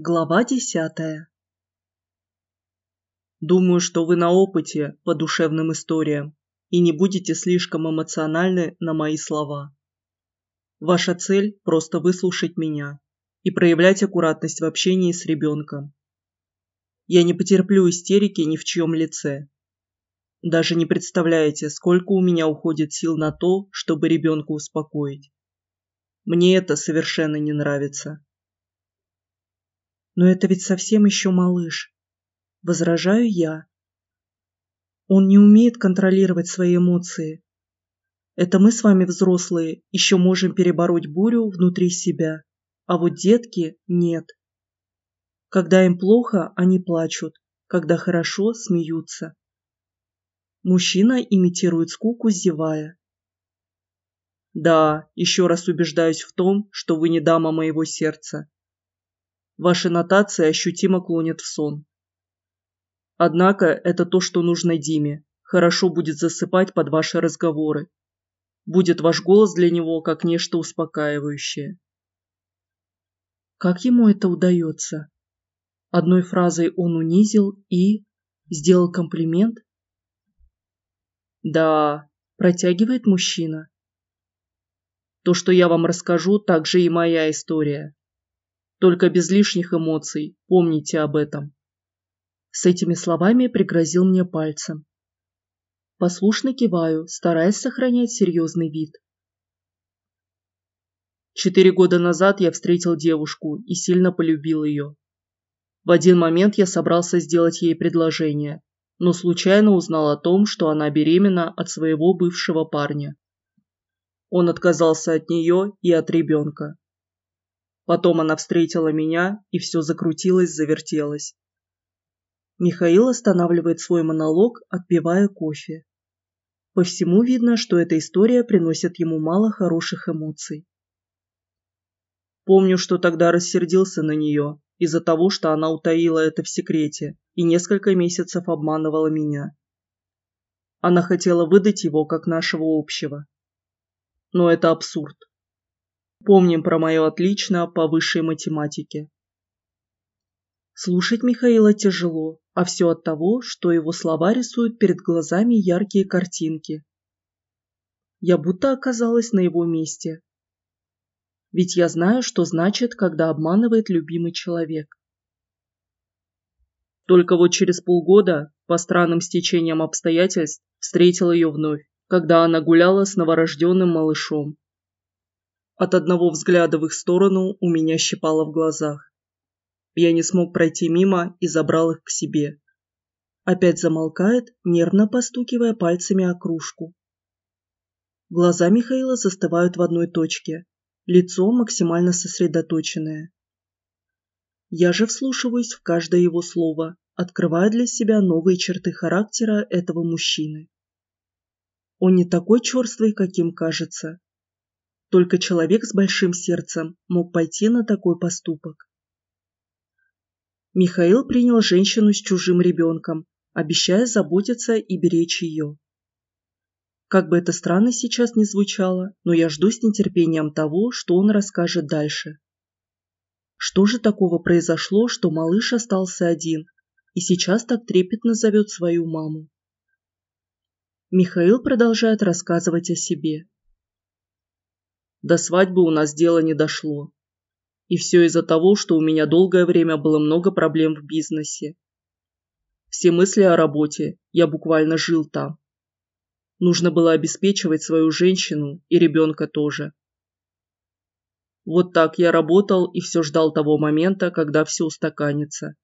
Глава десятая Думаю, что вы на опыте по душевным историям и не будете слишком эмоциональны на мои слова. Ваша цель – просто выслушать меня и проявлять аккуратность в общении с ребенком. Я не потерплю истерики ни в чьем лице. Даже не представляете, сколько у меня уходит сил на то, чтобы ребенка успокоить. Мне это совершенно не нравится. Но это ведь совсем еще малыш. Возражаю я. Он не умеет контролировать свои эмоции. Это мы с вами, взрослые, еще можем перебороть бурю внутри себя, а вот детки нет. Когда им плохо, они плачут, когда хорошо, смеются. Мужчина имитирует скуку, зевая. Да, еще раз убеждаюсь в том, что вы не дама моего сердца. Ваши нотации ощутимо клонят в сон. Однако это то, что нужно Диме. Хорошо будет засыпать под ваши разговоры. Будет ваш голос для него как нечто успокаивающее. Как ему это удается? Одной фразой он унизил и... Сделал комплимент? Да, протягивает мужчина. То, что я вам расскажу, также и моя история. Только без лишних эмоций, помните об этом. С этими словами пригрозил мне пальцем. Послушно киваю, стараясь сохранять серьезный вид. Четыре года назад я встретил девушку и сильно полюбил ее. В один момент я собрался сделать ей предложение, но случайно узнал о том, что она беременна от своего бывшего парня. Он отказался от нее и от ребенка. Потом она встретила меня, и все закрутилось, завертелось. Михаил останавливает свой монолог, отпивая кофе. По всему видно, что эта история приносит ему мало хороших эмоций. Помню, что тогда рассердился на нее из-за того, что она утаила это в секрете и несколько месяцев обманывала меня. Она хотела выдать его как нашего общего. Но это абсурд. Помним про мое отлично по высшей математике. Слушать Михаила тяжело, а все от того, что его слова рисуют перед глазами яркие картинки. Я будто оказалась на его месте. Ведь я знаю, что значит, когда обманывает любимый человек. Только вот через полгода, по странным стечениям обстоятельств, встретил ее вновь, когда она гуляла с новорожденным малышом. От одного взгляда в их сторону у меня щипало в глазах. Я не смог пройти мимо и забрал их к себе. Опять замолкает, нервно постукивая пальцами о кружку. Глаза Михаила застывают в одной точке, лицо максимально сосредоточенное. Я же вслушиваюсь в каждое его слово, открывая для себя новые черты характера этого мужчины. Он не такой черствый, каким кажется. Только человек с большим сердцем мог пойти на такой поступок. Михаил принял женщину с чужим ребенком, обещая заботиться и беречь ее. Как бы это странно сейчас не звучало, но я жду с нетерпением того, что он расскажет дальше. Что же такого произошло, что малыш остался один и сейчас так трепетно зовет свою маму? Михаил продолжает рассказывать о себе. До свадьбы у нас дело не дошло. И все из-за того, что у меня долгое время было много проблем в бизнесе. Все мысли о работе, я буквально жил там. Нужно было обеспечивать свою женщину и ребенка тоже. Вот так я работал и все ждал того момента, когда все устаканится.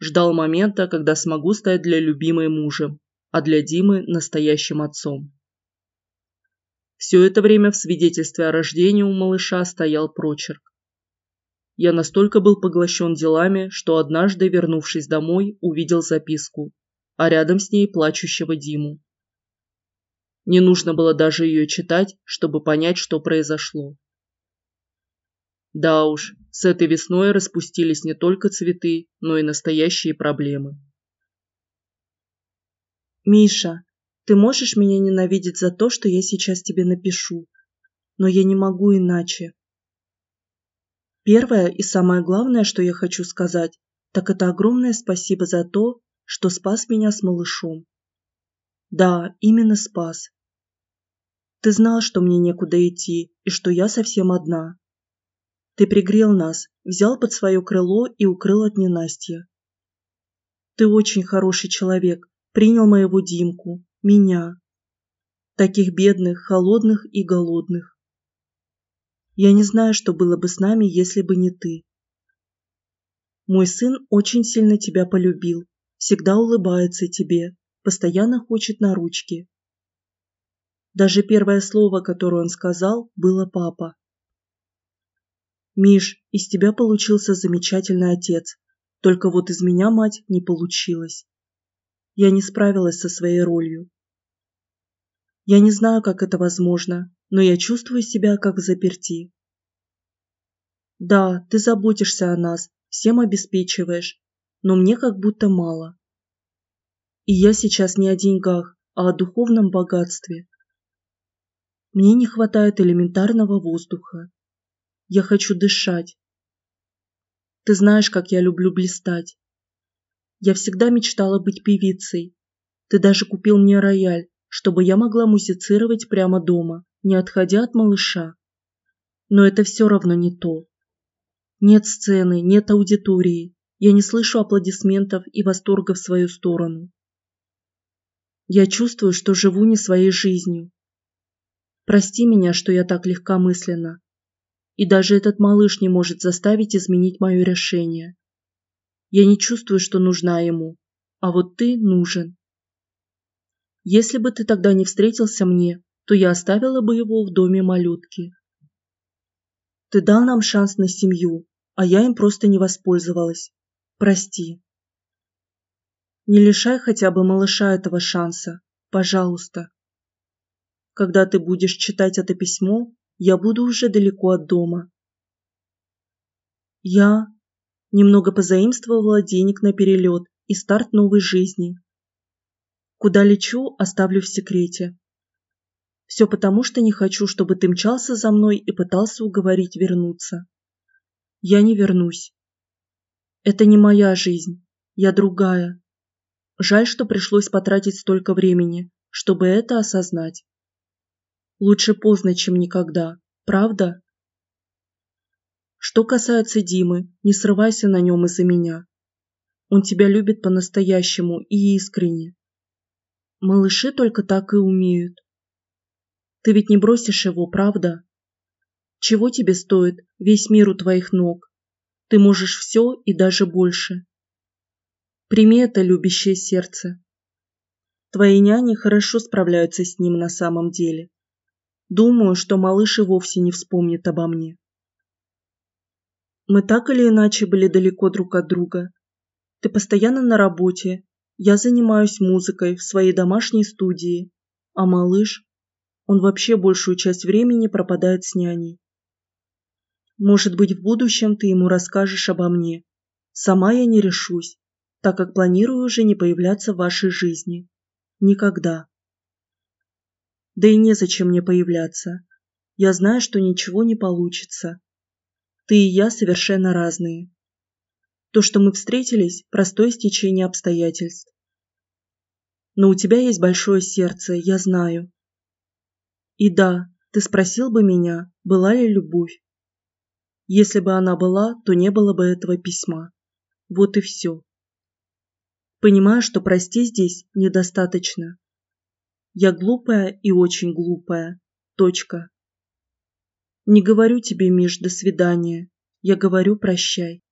Ждал момента, когда смогу стать для любимой мужем, а для Димы настоящим отцом. Все это время в свидетельстве о рождении у малыша стоял прочерк. Я настолько был поглощен делами, что однажды, вернувшись домой, увидел записку, а рядом с ней плачущего Диму. Не нужно было даже ее читать, чтобы понять, что произошло. Да уж, с этой весной распустились не только цветы, но и настоящие проблемы. «Миша, ты можешь меня ненавидеть за то, что я сейчас тебе напишу, но я не могу иначе. Первое и самое главное, что я хочу сказать, так это огромное спасибо за то, что спас меня с малышом. Да, именно спас. Ты знал, что мне некуда идти и что я совсем одна. Ты пригрел нас, взял под свое крыло и укрыл от ненастья. Ты очень хороший человек, принял моего Димку, меня. Таких бедных, холодных и голодных. Я не знаю, что было бы с нами, если бы не ты. Мой сын очень сильно тебя полюбил, всегда улыбается тебе, постоянно хочет на ручки. Даже первое слово, которое он сказал, было «папа». Миш, из тебя получился замечательный отец, только вот из меня мать не получилось. Я не справилась со своей ролью. Я не знаю, как это возможно, но я чувствую себя как в заперти. Да, ты заботишься о нас, всем обеспечиваешь, но мне как будто мало. И я сейчас не о деньгах, а о духовном богатстве. Мне не хватает элементарного воздуха. Я хочу дышать. Ты знаешь, как я люблю блистать. Я всегда мечтала быть певицей. Ты даже купил мне рояль, чтобы я могла музицировать прямо дома, не отходя от малыша. Но это все равно не то. Нет сцены, нет аудитории. Я не слышу аплодисментов и восторга в свою сторону. Я чувствую, что живу не своей жизнью. Прости меня, что я так легкомысленна. И даже этот малыш не может заставить изменить мое решение. Я не чувствую, что нужна ему, а вот ты нужен. Если бы ты тогда не встретился мне, то я оставила бы его в доме малютки. Ты дал нам шанс на семью, а я им просто не воспользовалась. Прости. Не лишай хотя бы малыша этого шанса, пожалуйста. Когда ты будешь читать это письмо, я буду уже далеко от дома. Я немного позаимствовала денег на перелет и старт новой жизни. Куда лечу, оставлю в секрете. Все потому, что не хочу, чтобы ты мчался за мной и пытался уговорить вернуться. Я не вернусь. Это не моя жизнь, я другая. Жаль, что пришлось потратить столько времени, чтобы это осознать. Лучше поздно, чем никогда, правда? Что касается Димы, не срывайся на нем из-за меня. Он тебя любит по-настоящему и искренне. Малыши только так и умеют. Ты ведь не бросишь его, правда? Чего тебе стоит весь мир у твоих ног? Ты можешь все и даже больше. Прими это любящее сердце. Твои няни хорошо справляются с ним на самом деле. Думаю, что малыш и вовсе не вспомнит обо мне. Мы так или иначе были далеко друг от друга. Ты постоянно на работе, я занимаюсь музыкой в своей домашней студии, а малыш, он вообще большую часть времени пропадает с няней. Может быть, в будущем ты ему расскажешь обо мне. Сама я не решусь, так как планирую уже не появляться в вашей жизни. Никогда. Да и незачем мне появляться. Я знаю, что ничего не получится. Ты и я совершенно разные. То, что мы встретились, простое стечение обстоятельств. Но у тебя есть большое сердце, я знаю. И да, ты спросил бы меня, была ли любовь. Если бы она была, то не было бы этого письма. Вот и все. Понимаю, что прости здесь недостаточно. Я глупая и очень глупая. Точка. Не говорю тебе, Миш, до свидания. Я говорю прощай.